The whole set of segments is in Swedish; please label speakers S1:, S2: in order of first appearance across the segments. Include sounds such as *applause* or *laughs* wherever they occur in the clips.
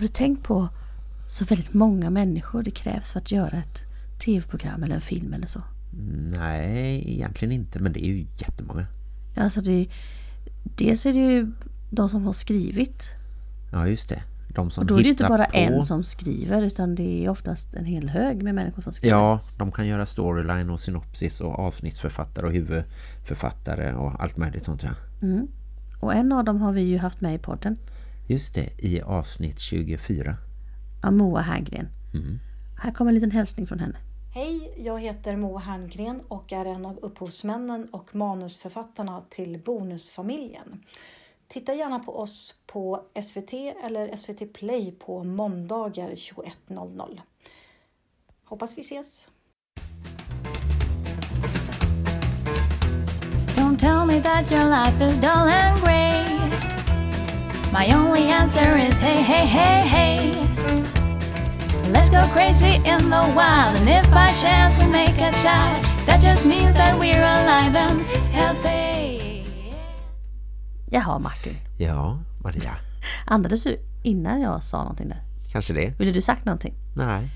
S1: Har du tänkt på så väldigt många människor det krävs för att göra ett tv-program eller en film eller så?
S2: Nej, egentligen inte. Men det är ju jättemånga.
S1: Alltså det, dels är det ju de som har skrivit.
S2: Ja, just det. De som
S1: Och då är det inte bara
S2: på.
S1: en som skriver utan det är oftast en hel hög med människor som skriver.
S2: Ja, de kan göra storyline och synopsis och avsnittsförfattare och huvudförfattare och allt möjligt sånt. Ja.
S1: Mm. Och en av dem har vi ju haft med i podden.
S2: Just det, i avsnitt 24.
S1: av Moa Herngren.
S2: Mm.
S1: Här kommer en liten hälsning från henne.
S3: Hej, jag heter Moa Herngren och är en av upphovsmännen och manusförfattarna till Bonusfamiljen. Titta gärna på oss på SVT eller SVT Play på måndagar 21.00. Hoppas vi ses!
S4: Don't tell me that your life is dull and grey. My only answer is hey, hey, hey, hey. Let's go crazy in the wild, and if by chance we make a child, that just means that we're alive and healthy.
S1: Jaha Martin,
S2: Ja, Maria. *laughs*
S1: andades du innan jag sa någonting där?
S2: Kanske det?
S1: Ville du sagt någonting?
S2: Nej.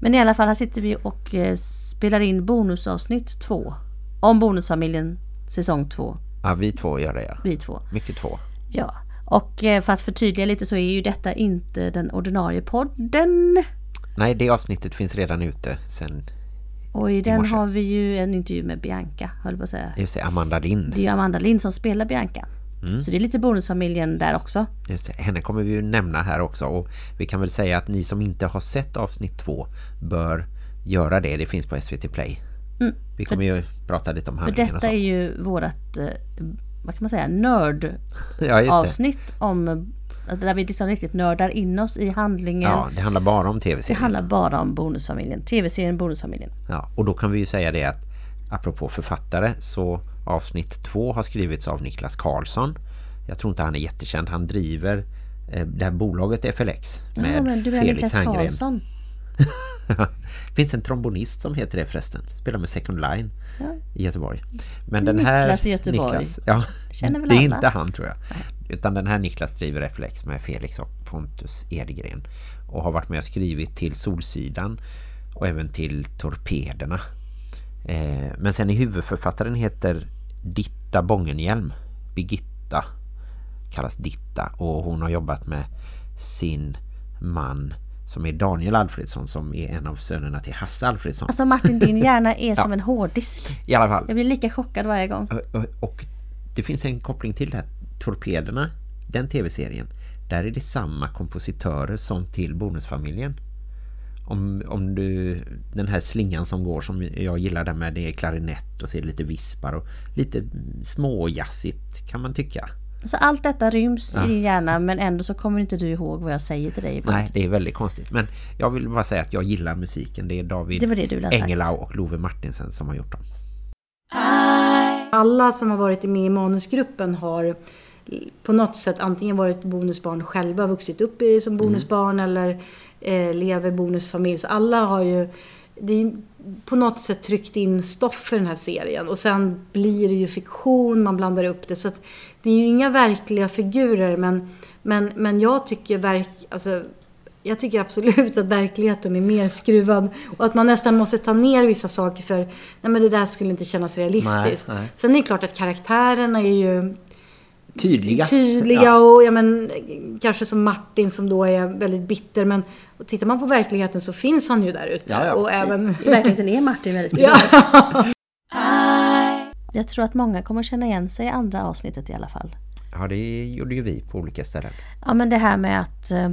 S1: Men i alla fall, här sitter vi och eh, spelar in bonusavsnitt två. Om Bonusfamiljen säsong två.
S2: Ja, vi två gör det, ja.
S1: Vi två.
S2: Mycket två.
S1: Ja. Och eh, för att förtydliga lite så är ju detta inte den ordinarie podden.
S2: Nej, det avsnittet finns redan ute sen,
S1: Och i den har vi ju en intervju med Bianca, höll på att säga.
S2: just det, Amanda Lind.
S1: Det är ju Amanda Lind som spelar Bianca.
S2: Mm.
S1: Så det är lite Bonusfamiljen där också.
S2: Just det, henne kommer vi ju nämna här också och vi kan väl säga att ni som inte har sett avsnitt två bör göra det. Det finns på SVT Play.
S1: Mm.
S2: Vi kommer ju prata lite om
S1: För
S2: handlingen och
S1: detta är ju vårat, eh, vad kan man säga, nördavsnitt *laughs*
S2: Ja, det.
S1: om, där vi liksom riktigt nördar in oss i handlingen.
S2: Ja, det handlar bara om
S1: Det
S2: tv-serien.
S1: handlar bara om Bonusfamiljen, tv-serien Bonusfamiljen.
S2: Ja, och då kan vi ju säga det att apropå författare så avsnitt två har skrivits av Niklas Karlsson. Jag tror inte han är jättekänd. Han driver eh, det här bolaget FLX med
S1: Ja, men du är
S2: Felix
S1: Niklas. Karlsson. *laughs*
S2: finns en trombonist som heter det förresten. Spelar med Second Line
S1: Ja.
S2: i Göteborg. Men den här
S1: Niklas i Göteborg.
S2: Niklas, ja,
S1: Känner väl
S2: det är
S1: alla.
S2: inte han tror jag. Utan den här Niklas driver FLX med Felix och Pontus Edgren. Och har varit med och skrivit till Solsidan och även till Torpederna. Eh, men sen är huvudförfattaren heter Ditta Bångenhielm. Birgitta kallas Ditta. Och hon har jobbat med sin man som är Daniel Alfredsson som är en av sönerna till Hasse Alfredsson.
S1: Alltså Martin, din hjärna är *laughs* som
S2: Ja.
S1: en hårddisk.
S2: I alla fall.
S1: Jag blir lika chockad varje gång.
S2: Och- det finns en koppling till det här. Torpederna, den tv-serien, där är det samma kompositörer som till Bonusfamiljen. Om, om du, den här slingan som går som jag gillar där med det är klarinett och det lite vispar och lite småjassigt kan man tycka.
S1: Alltså allt detta ryms
S2: Ja.
S1: i din hjärna men ändå så kommer inte du ihåg vad jag säger till dig ibland.
S2: Nej, det är väldigt konstigt. Men jag vill bara säga att jag gillar musiken. Det är David
S1: Det det.
S2: Engelau och Love Martinsen som har gjort dem.
S3: Alla som har varit med i manusgruppen har på något sätt antingen varit bonusbarn själva, vuxit upp i, som bonusbarn eller eh, lever bonusfamilj. Så alla har ju det är på något sätt tryckt in stoff för den här serien. Och sen blir det ju fiktion, man blandar upp det. Så att det är ju inga verkliga figurer men, men, men jag tycker verk, alltså, jag tycker absolut att verkligheten är mer skruvad och att man nästan måste ta ner vissa saker för nej men det där skulle inte kännas realistiskt.
S2: Nej, nej.
S3: Sen är det klart att karaktärerna är ju
S2: Tydliga.
S3: tydliga
S2: Ja.
S3: och ja, men, kanske som Martin som då är väldigt bitter men och tittar man på verkligheten så finns han ju där ute.
S2: Ja, ja.
S3: Och även...
S1: I verkligheten är Martin väldigt
S3: ja. *laughs*
S1: Jag tror att många kommer känna igen sig i andra avsnittet i alla fall.
S2: Ja, det gjorde ju vi på olika ställen.
S1: Ja men det här med att eh,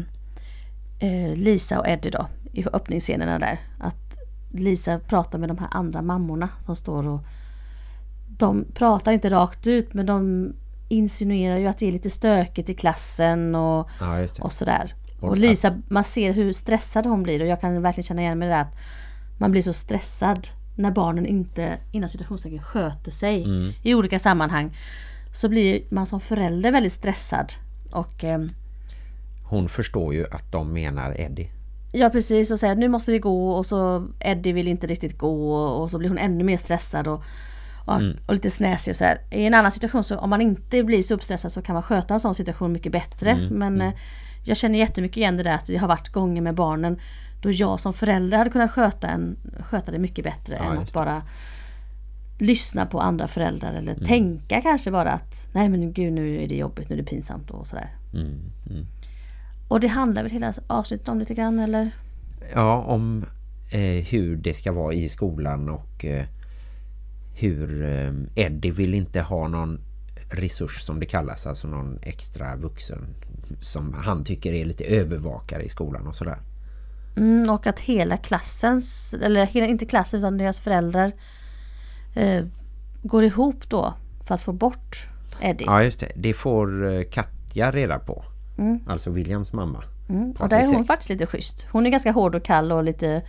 S1: eh, Lisa och Eddie då i öppningsscenerna där. Att Lisa pratar med de här andra mammorna som står och de pratar inte rakt ut men de insinuerar ju att det är lite stökigt i klassen och,
S2: Ja,
S1: och sådär.
S2: Och
S1: Lisa, man ser hur stressad hon blir och jag kan verkligen känna igen mig i det att man blir så stressad när barnen inte inom situationstecken sköter sig
S2: Mm.
S1: i olika sammanhang. Så blir man som förälder väldigt stressad. Och ehm,
S2: Hon förstår ju att de menar Eddie.
S1: Ja precis och säger nu måste vi gå och så Eddie vill inte riktigt gå och så blir hon ännu mer stressad och, och, och lite snäsig och så här. I en annan situation så om man inte blir så uppstressad så kan man sköta en sån situation mycket bättre. Men eh, jag känner jättemycket igen det där att det har varit gånger med barnen då jag som förälder hade kunnat sköta, en, sköta det mycket bättre
S2: Ja,
S1: än att bara lyssna på andra föräldrar eller tänka kanske bara att nej men gud nu är det jobbigt, nu är det pinsamt och sådär.
S2: Mm, mm.
S1: Och det handlar väl hela avsnittet om lite grann eller?
S2: Ja, om eh, hur det ska vara i skolan och eh, hur eh, Eddie vill inte ha någon resurs som det kallas, alltså någon extra vuxen som han tycker är lite övervakare i skolan och sådär.
S1: Mm, och att hela klassens, eller inte klassen utan deras föräldrar eh, går ihop då för att få bort Eddie.
S2: Ja, just det. Det får eh, Katja reda på.
S1: Mm.
S2: Alltså Williams mamma.
S1: Mm. Och där är hon faktiskt lite schysst. Hon är ganska hård och kall och lite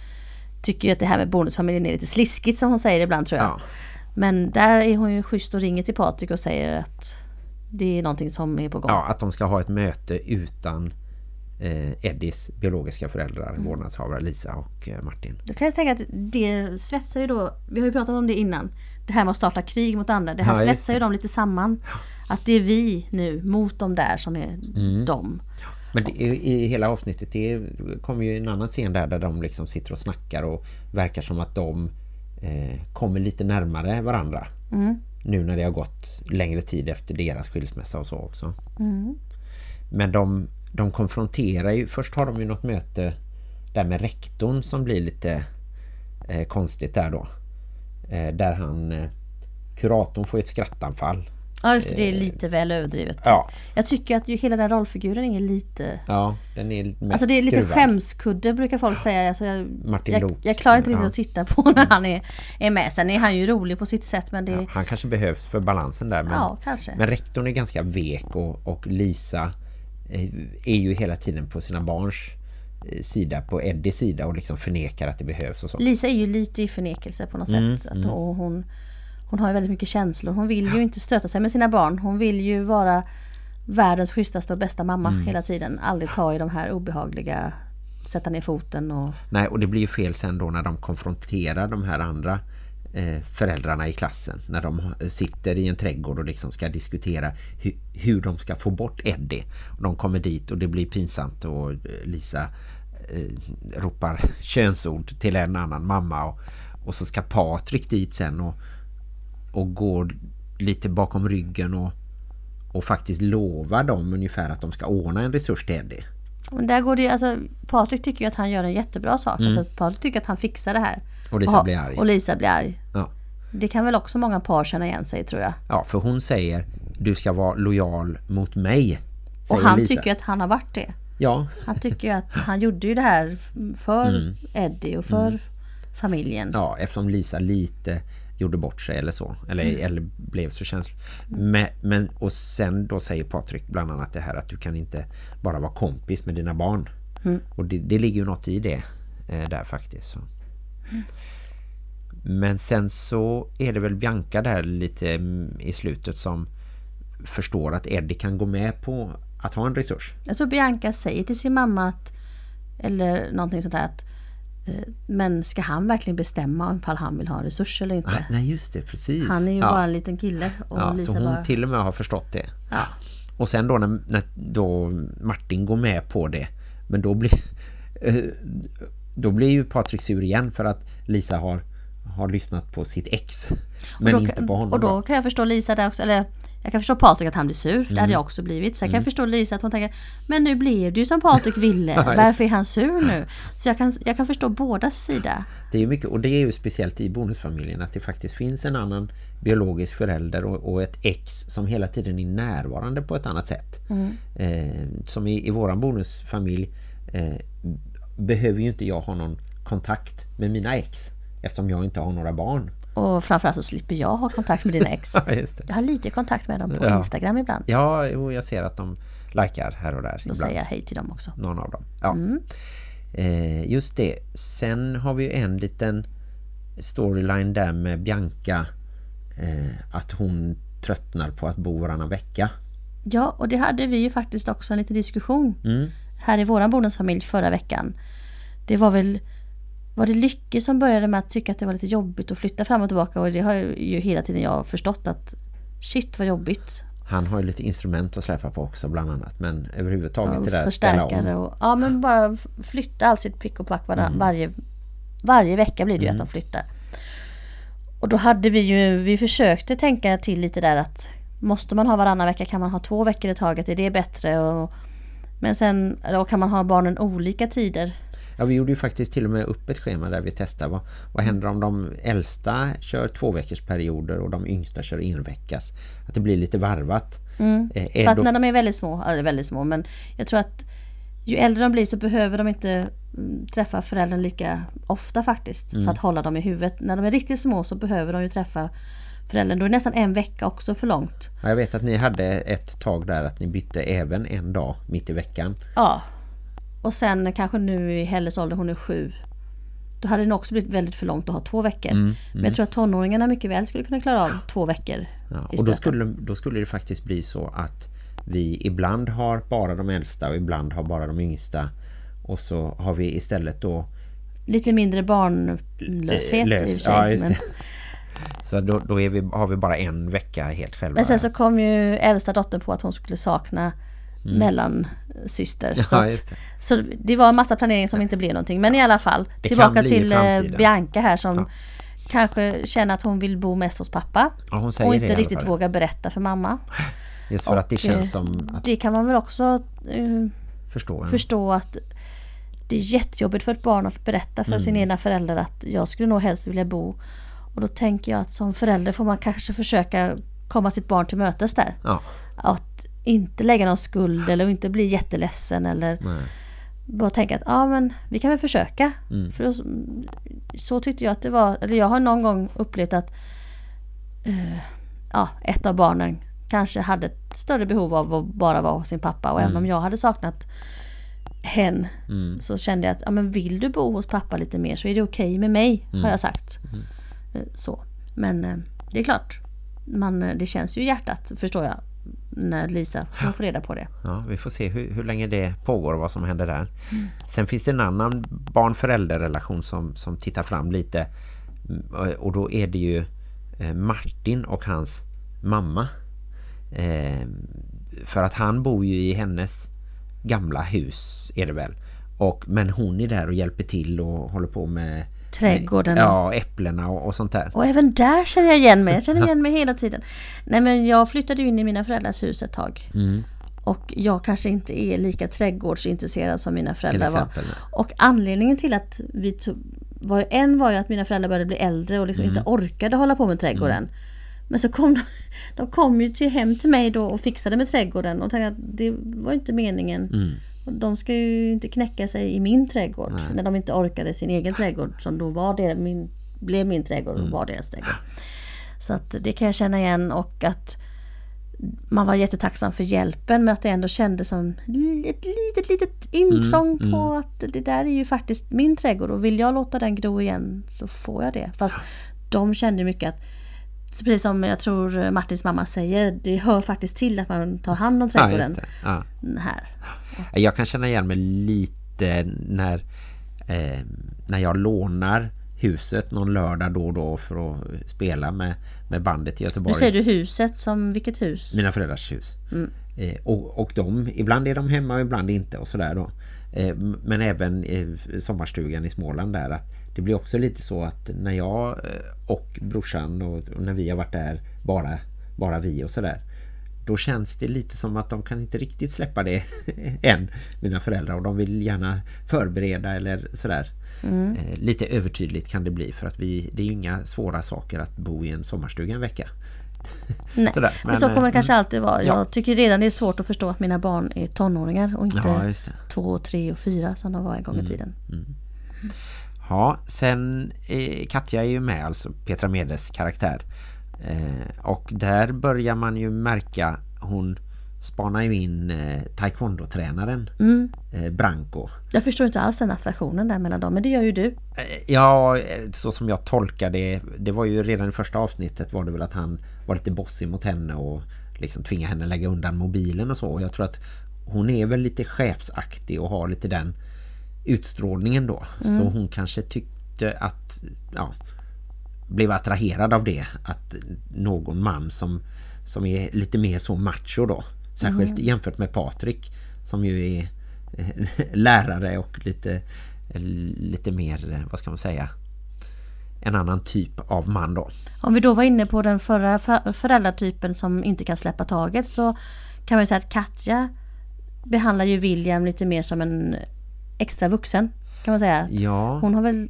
S1: tycker ju att det här med bonusfamiljen är lite sliskigt som hon säger ibland tror jag.
S2: Ja.
S1: Men där är hon ju schysst och ringer till Patrik och säger att det är någonting som är på gång.
S2: ja, att de ska ha ett möte utan eh, Eddies biologiska föräldrar,
S1: Mm.
S2: vårdnadshavare Lisa och eh, Martin.
S1: Då kan jag tänka att det svetsar ju då, vi har ju pratat om det innan, det här med att starta krig mot andra, det här
S2: Ja,
S1: svetsar ju dem lite samman. Att det är vi nu mot de där som är
S2: Mm.
S1: dem.
S2: Men det, i, i hela avsnittet det kommer ju en annan scen där där de liksom sitter och snackar och verkar som att de eh, kommer lite närmare varandra.
S1: Mm.
S2: Nu när det har gått längre tid efter deras skilsmässa och så också.
S1: Mm.
S2: Men de, de konfronterar ju, först har de ju något möte där med rektorn som blir lite eh, konstigt där då. Eh, där han, eh, kuratorn får ett skrattanfall.
S1: Ja just det, det är lite väl överdrivet.
S2: Eh, Ja.
S1: Jag tycker att ju hela den rollfiguren är lite...
S2: Ja, den är mest
S1: Alltså det är lite
S2: skruvad.
S1: skämskudde brukar folk säga. Alltså jag,
S2: Martin
S1: jag, jag klarar inte riktigt
S2: ja.
S1: att titta på när han är, är med. Sen är han ju rolig på sitt sätt men det...
S2: Ja,
S1: Ja,
S2: han kanske behövs för balansen där. Men,
S1: kanske.
S2: men rektorn är ganska vek och, och Lisa eh, är ju hela tiden på sina barns eh, sida, på Eddies sida och liksom förnekar att det behövs och så.
S1: Lisa är ju lite i förnekelse på något
S2: Mm,
S1: sätt. Att och hon, hon har ju väldigt mycket känslor. Hon vill ju inte stöta sig med sina barn. Hon vill ju vara världens schysstaste och bästa mamma
S2: Mm.
S1: hela tiden. Aldrig ta i de här obehagliga sätta ner foten och...
S2: Nej, och det blir ju fel sen då när de konfronterar de här andra eh, föräldrarna i klassen. När de sitter i en trädgård och liksom ska diskutera hu hur de ska få bort Eddie. Och de kommer dit och det blir pinsamt och eh, Lisa eh, ropar *laughs* könsord till en annan mamma och, och så ska Patrik dit sen och, och går lite bakom ryggen och, och faktiskt lovar dem ungefär att de ska ordna en resurs till Eddie.
S1: Men där går det alltså Patrik tycker ju att han gör en jättebra sak. Alltså, Patrik tycker att han fixar det här.
S2: Mm. Och Lisa
S1: ha-
S2: blir arg.
S1: Och Lisa blir arg.
S2: Ja.
S1: Det kan väl också många par känna igen sig tror jag.
S2: Ja, för hon säger du ska vara lojal mot mig.
S1: Och han
S2: Lisa.
S1: tycker att han har varit det.
S2: Ja,
S1: Han tycker ju att han gjorde ju det här för Eddie och för familjen.
S2: ja, eftersom Lisa lite gjorde bort sig eller så. Eller, eller blev så känslig. Men, men, och sen då säger Patrik bland annat det här att du kan inte bara vara kompis med dina barn. Och det, det ligger ju något i det eh, där faktiskt. Så. Men sen så är det väl Bianca där lite mm, i slutet som förstår att Eddie kan gå med på att ha en resurs.
S1: Jag tror Bianca säger till sin mamma att eller någonting sånt där att men ska han verkligen bestämma ifall han vill ha en resurs eller inte?
S2: Nej, nej just det, precis.
S1: Han är ju
S2: ja.
S1: bara en liten kille och
S2: ja,
S1: Lisa
S2: så hon
S1: bara...
S2: till och med har förstått det.
S1: Ja.
S2: Och sen då när, när då Martin går med på det, men då blir eh, då blir ju Patrik sur igen för att Lisa har, har lyssnat på sitt ex. Men
S1: då,
S2: inte på honom.
S1: Och då. kan jag förstå Lisa där också, eller jag kan förstå Patrik att han blir sur, det
S2: Mm.
S1: hade jag också blivit. Så jag kan förstå Lisa att hon tänker, men nu blev det ju som Patrik ville, *laughs* varför är han sur nu? Så jag kan, jag kan förstå bådas sida.
S2: Det är mycket, och det är ju speciellt i bonusfamiljen att det faktiskt finns en annan biologisk förälder och, och ett ex som hela tiden är närvarande på ett annat sätt. Eh, som i, i våran bonusfamilj eh, behöver ju inte jag ha någon kontakt med mina ex eftersom jag inte har några barn.
S1: Och framförallt så slipper jag ha kontakt med dina ex. *laughs* Jag har lite kontakt med dem på
S2: Ja.
S1: Instagram ibland.
S2: Ja, jo, jag ser att de likar här och där.
S1: Då
S2: ibland.
S1: säger jag hej till dem också.
S2: Någon av dem. Ja. Eh, just det. Sen har vi ju en liten storyline där med Bianca. Eh, att hon tröttnar på att bo varannan vecka.
S1: Ja, och det hade vi ju faktiskt också en liten diskussion
S2: Mm.
S1: här i våran bonusfamilj förra veckan. Det var väl var det Lycke som började med att tycka att det var lite jobbigt att flytta fram och tillbaka och det har ju hela tiden jag förstått att shit vad jobbigt.
S2: Han har ju lite instrument att släppa på också bland annat men överhuvudtaget
S1: Ja,
S2: det där ställa
S1: förstärkare och ja men bara flytta allt sitt pick och pack var, varje, varje vecka blir det ju att de flyttar. Och då hade vi ju, vi försökte tänka till lite där att måste man ha varannan vecka kan man ha två veckor i taget, är det bättre? Och, men sen, eller kan man ha barnen olika tider?
S2: Ja, vi gjorde ju faktiskt till och med upp ett schema där vi testade vad, vad händer om de äldsta kör två veckors perioder och de yngsta kör en veckas. Att det blir lite varvat. Eh, är
S1: För att
S2: då-
S1: när de är väldigt små, eller väldigt små, men jag tror att ju äldre de blir så behöver de inte mm, träffa föräldern lika ofta faktiskt
S2: Mm.
S1: för att hålla dem i huvudet. När de är riktigt små så behöver de ju träffa föräldern. Då är nästan en vecka också för långt.
S2: Ja, jag vet att ni hade ett tag där att ni bytte även en dag mitt i veckan.
S1: Ja. Och sen kanske nu i Helles ålder, hon är sju. Då hade det också blivit väldigt för långt att ha två veckor.
S2: Mm,
S1: Men jag tror att tonåringarna mycket väl skulle kunna klara av två veckor.
S2: Ja, och då skulle, då skulle det faktiskt bli så att vi ibland har bara de äldsta och ibland har bara de yngsta. Och så har vi istället då
S1: Lite mindre barnlöshet
S2: lös-
S1: i och för sig.
S2: Ja, just
S1: men-
S2: det. *laughs* Så då, då vi, har vi bara en vecka helt själva.
S1: Men sen så kom ju äldsta dottern på att hon skulle sakna mellansyster.
S2: Mm. Ja,
S1: så, att,
S2: det.
S1: så det var en massa planering som inte blev någonting. Men i alla fall,
S2: Det
S1: tillbaka till eh. Bianca här som
S2: Ja.
S1: kanske känner att hon vill bo mest hos pappa.
S2: Ja,
S1: och inte riktigt vågar berätta för mamma.
S2: Just för att det
S1: Och,
S2: känns
S1: eh,
S2: som att
S1: Det kan man väl också eh,
S2: förstå.
S1: förstå att det är jättejobbigt för ett barn att berätta för
S2: Mm.
S1: sina egna föräldrar att jag skulle nog helst vilja bo. Och då tänker jag att som förälder får man kanske försöka komma sitt barn till mötes där.
S2: Ja,
S1: Att inte lägga någon skuld eller inte bli jätteledsen eller
S2: nej.
S1: bara tänka att ja men vi kan väl försöka.
S2: Mm.
S1: För så, så tyckte jag att det var, eller jag har någon gång upplevt att eh, ja, ett av barnen kanske hade ett större behov av att bara vara hos sin pappa och även om jag hade saknat hen
S2: Mm.
S1: så kände jag att ja, men vill du bo hos pappa lite mer så är det okej med mig har jag sagt. Eh, Så. Men eh, det är klart, man, det känns ju i hjärtat förstår jag när Lisa får reda på det.
S2: Ja, vi får se hur, hur länge det pågår och vad som händer där.
S1: Mm.
S2: Sen finns det en annan barn-förälder-relation som, som tittar fram lite. Mm, Och då är det ju eh, Martin och hans mamma. Eh, för att han bor ju i hennes gamla hus är det väl. Och, men hon är där och hjälper till och håller på med
S1: Trädgården.
S2: Ja, äpplena och, och sånt där.
S1: Och även där känner jag igen mig. Jag känner *laughs* igen mig hela tiden. Nej men jag flyttade ju in i mina föräldrars hus ett tag.
S2: Mm.
S1: Och jag kanske inte är lika trädgårdsintresserad som mina föräldrar var. Och anledningen till att vi tog, var en var ju att mina föräldrar började bli äldre och liksom
S2: Mm.
S1: inte orkade hålla på med trädgården. Men så kom de, de kom ju till hem till mig då och fixade med trädgården och tänkte att det var inte meningen.
S2: Mm.
S1: De ska ju inte knäcka sig i min trädgård när de inte orkade sin egen trädgård som då var det, min, blev min trädgård
S2: Mm.
S1: och var deras trädgård. Så att det kan jag känna igen och att man var jättetacksam för hjälpen men att det ändå kändes som ett litet, litet intrång
S2: Mm,
S1: på att det där är ju faktiskt min trädgård och vill jag låta den gro igen så får jag det. Fast de kände mycket att så precis som jag tror Martins mamma säger, det hör faktiskt till att man tar hand om
S2: Ja,
S1: trädgården
S2: det. Ja.
S1: här.
S2: Jag kan känna igen mig lite när, eh, när jag lånar huset någon lördag då och då för att spela med, med bandet i
S1: Nu
S2: Göteborg.
S1: säger du huset som vilket hus?
S2: Mina föräldrars hus.
S1: Mm.
S2: Eh, och, och de, ibland är de hemma och ibland inte och sådär då. Eh, men även sommarstugan i Småland där att det blir också lite så att när jag eh, och brorsan och, och när vi har varit där bara, bara vi och sådär då känns det lite som att de kan inte riktigt släppa det *laughs* än, mina föräldrar. Och de vill gärna förbereda eller sådär.
S1: Mm.
S2: Eh, lite övertydligt kan det bli för att vi, det är ju inga svåra saker att bo i en sommarstuga en vecka. *laughs*
S1: Nej.
S2: Sådär,
S1: men, så
S2: men,
S1: kommer det kanske alltid vara.
S2: ja.
S1: Jag tycker redan det är svårt att förstå att mina barn är tonåringar och inte
S2: Ja,
S1: två, tre och fyra som de var en gång
S2: Mm.
S1: i tiden.
S2: Ja, sen eh, Katja är ju med, alltså Petra Medes karaktär. Eh, och där börjar man ju märka, hon spanar ju in eh, taekwondo-tränaren
S1: Mm.
S2: eh, Branko.
S1: Jag förstår inte alls den attraktionen där mellan dem, men det gör ju du.
S2: Eh, Ja, eh, så som jag tolkar det, det var ju redan i första avsnittet var det väl att han var lite bossig mot henne och liksom tvinga henne lägga undan mobilen och så. Och jag tror att hon är väl lite chefsaktig och har lite den utstrålningen då. Så hon kanske tyckte att ja, blev attraherad av det att någon man som, som är lite mer så macho då särskilt mm. jämfört med Patrik som ju är eh, *laughs* lärare och lite lite mer, vad ska man säga en annan typ av man då.
S1: Om vi då var inne på den förra föräldratypen som inte kan släppa taget så kan man säga att Katja behandlar ju William lite mer som en extra vuxen kan man säga.
S2: Ja.
S1: Hon har väl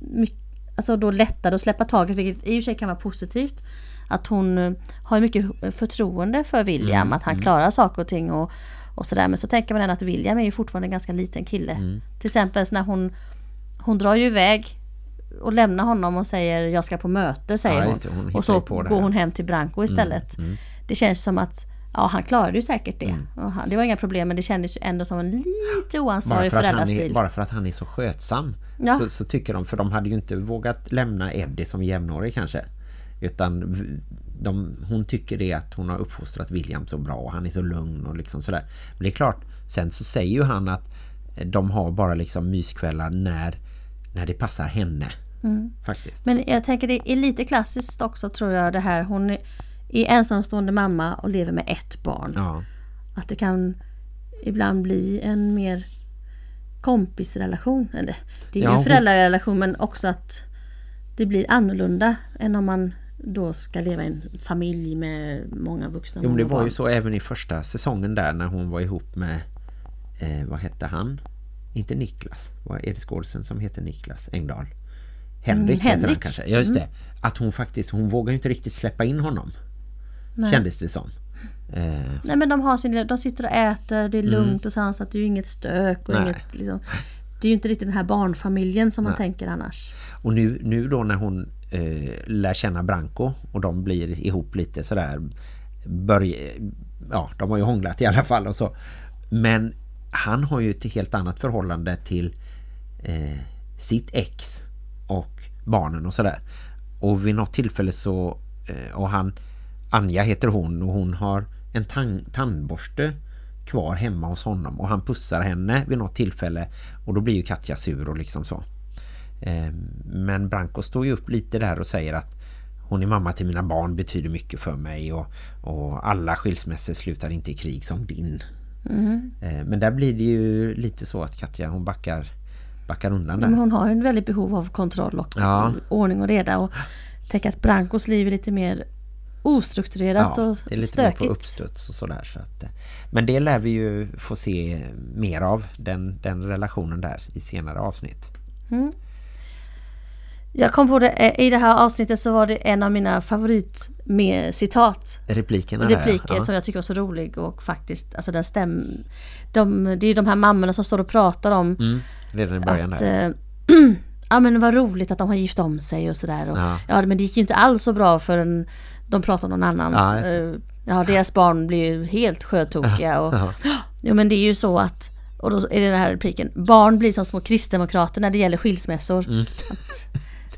S1: mycket, alltså då lättare att släppa taget vilket i och för sig kan vara positivt. Att hon eh, har mycket förtroende för William, mm, att han mm. klarar saker och ting och, och sådär. Men så tänker man ändå att William är ju fortfarande en ganska liten kille. Mm. Till exempel när hon, hon drar ju iväg och lämnar honom och säger jag ska på möte säger ja, hon. hon. Och så går hon hem till Branko istället. Mm, mm. Det känns som att Ja, han klarade ju säkert det. Mm. Han, det var inga problem, men det kändes ju ändå som en lite oansvarig föräldrastil.
S2: bara för att han är så skötsam ja. så, så, tycker de, för de hade ju inte vågat lämna Eddie som jämnårig kanske. Utan de, hon tycker det att hon har uppfostrat William så bra och han är så lugn och liksom sådär. Men det är klart, sen så säger ju han att de har bara liksom myskvällar när, när det passar henne. Mm. Faktiskt.
S1: Men jag tänker det är lite klassiskt också tror jag det här. Hon är, ensamstående mamma och lever med ett barn.
S2: Ja.
S1: Att det kan ibland bli en mer kompisrelation. Eller, det är ju ja, en föräldrarelation men också att det blir annorlunda än om man då ska leva i en familj med många vuxna.
S2: Jo, det var barn. ju så även i första säsongen där när hon var ihop med eh, vad hette han? Inte Niklas. Vad är det skådisen som heter Niklas Engdahl? Henrik, mm, Henrik. kanske. Ja, just mm. det. Att hon faktiskt, hon vågar inte riktigt släppa in honom. Nej. Kändes det som.
S1: Eh. Nej men de har sin de sitter och äter, det är mm. lugnt mm. och sansat, det är ju inget stök och Nej. inget liksom, Det är ju inte riktigt den här barnfamiljen som Nej. man tänker annars.
S2: Och nu, nu då när hon eh, lär känna Branko och de blir ihop lite sådär börja, ja, de har ju hånglat i alla fall och så. Men han har ju ett helt annat förhållande till eh, sitt ex och barnen och sådär. Och vid något tillfälle så eh, och han Anja heter hon och hon har en tandborste kvar hemma hos honom och han pussar henne vid något tillfälle och då blir ju Katja sur och liksom så. Ehm, men Branko står ju upp lite där och säger att hon är mamma till mina barn betyder mycket för mig och, och alla skilsmässor slutar inte i krig som din. Mm. Men där blir det ju lite så att Katja hon backar, backar undan där.
S1: Men hon har ju en väldigt behov av kontroll och ja. ordning och reda och tänk att Brankos liv är lite mer ostrukturerat ja, och
S2: det är lite
S1: stökigt.
S2: Mer på uppstuds och sådär. Så att, eh, men det lär vi ju få se mer av, den, den relationen där i senare avsnitt. Mm.
S1: Jag kom på det, eh, i det här avsnittet så var det en av mina favorit med citat.
S2: Replikerna
S1: Repliker
S2: där, ja.
S1: som jag tycker var så rolig och faktiskt, alltså den stäm... De, det är de här mammorna som står och pratar om
S2: mm, redan i början
S1: att, där. Äh, *clears throat* ja men vad roligt att de har gift om sig och sådär. Ja. ja men det gick ju inte alls så bra förrän de pratar om någon annan. Ja, eh, ja deras barn blir ju helt sjötokiga. Och, ja. men det är ju så att och då är det den här repliken. Barn blir som små kristdemokrater när det gäller skilsmässor. Mm. Att,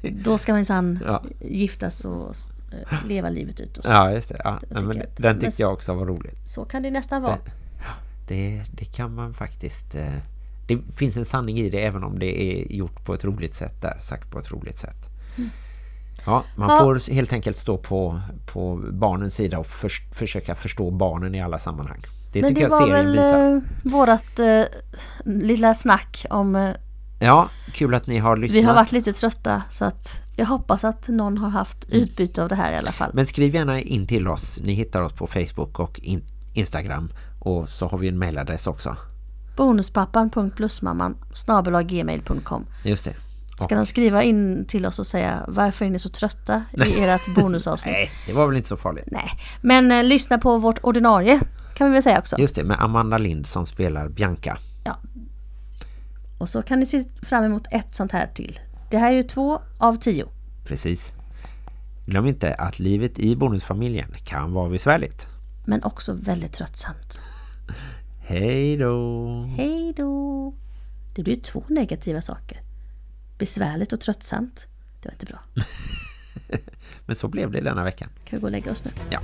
S1: *laughs* då ska man sedan ja. giftas och eh, leva livet ut. Och
S2: så. Ja, just det. Ja, det, men jag, den tyckte jag också var rolig.
S1: Så kan det nästan vara.
S2: Det, det kan man faktiskt... Eh, det finns en sanning i det även om det är gjort på ett roligt sätt där, sagt på ett roligt sätt. Mm. Ja, man ja. får helt enkelt stå på, på barnens sida och för, försöka förstå barnen i alla sammanhang. Det Men tycker det jag serien visar.
S1: Det var väl vårat eh, lilla snack om eh,
S2: Ja, kul att ni har lyssnat.
S1: Vi har varit lite trötta så att jag hoppas att någon har haft mm. utbyte av det här i alla fall.
S2: Men skriv gärna in till oss. Ni hittar oss på Facebook och in Instagram och så har vi en mailadress också.
S1: Bonuspappan.plusmamman gmail.com
S2: Just det.
S1: Ska de skriva in till oss och säga varför är ni så trötta i ert bonusavsnitt? *laughs*
S2: Nej, det var väl inte så farligt.
S1: Nej, men eh, lyssna på vårt ordinarie kan vi väl säga också.
S2: Just det, med Amanda Lind som spelar Bianca.
S1: Ja, och så kan ni se fram emot ett sånt här till. Det här är ju två av tio.
S2: Precis. Glöm inte att livet i bonusfamiljen kan vara besvärligt.
S1: Men också väldigt tröttsamt. *laughs*
S2: Hej då!
S1: Hej då! Det blir två negativa saker. Besvärligt och tröttsamt. Det var inte bra. *laughs*
S2: Men så blev det denna veckan.
S1: Kan vi gå och lägga oss nu?
S2: Ja.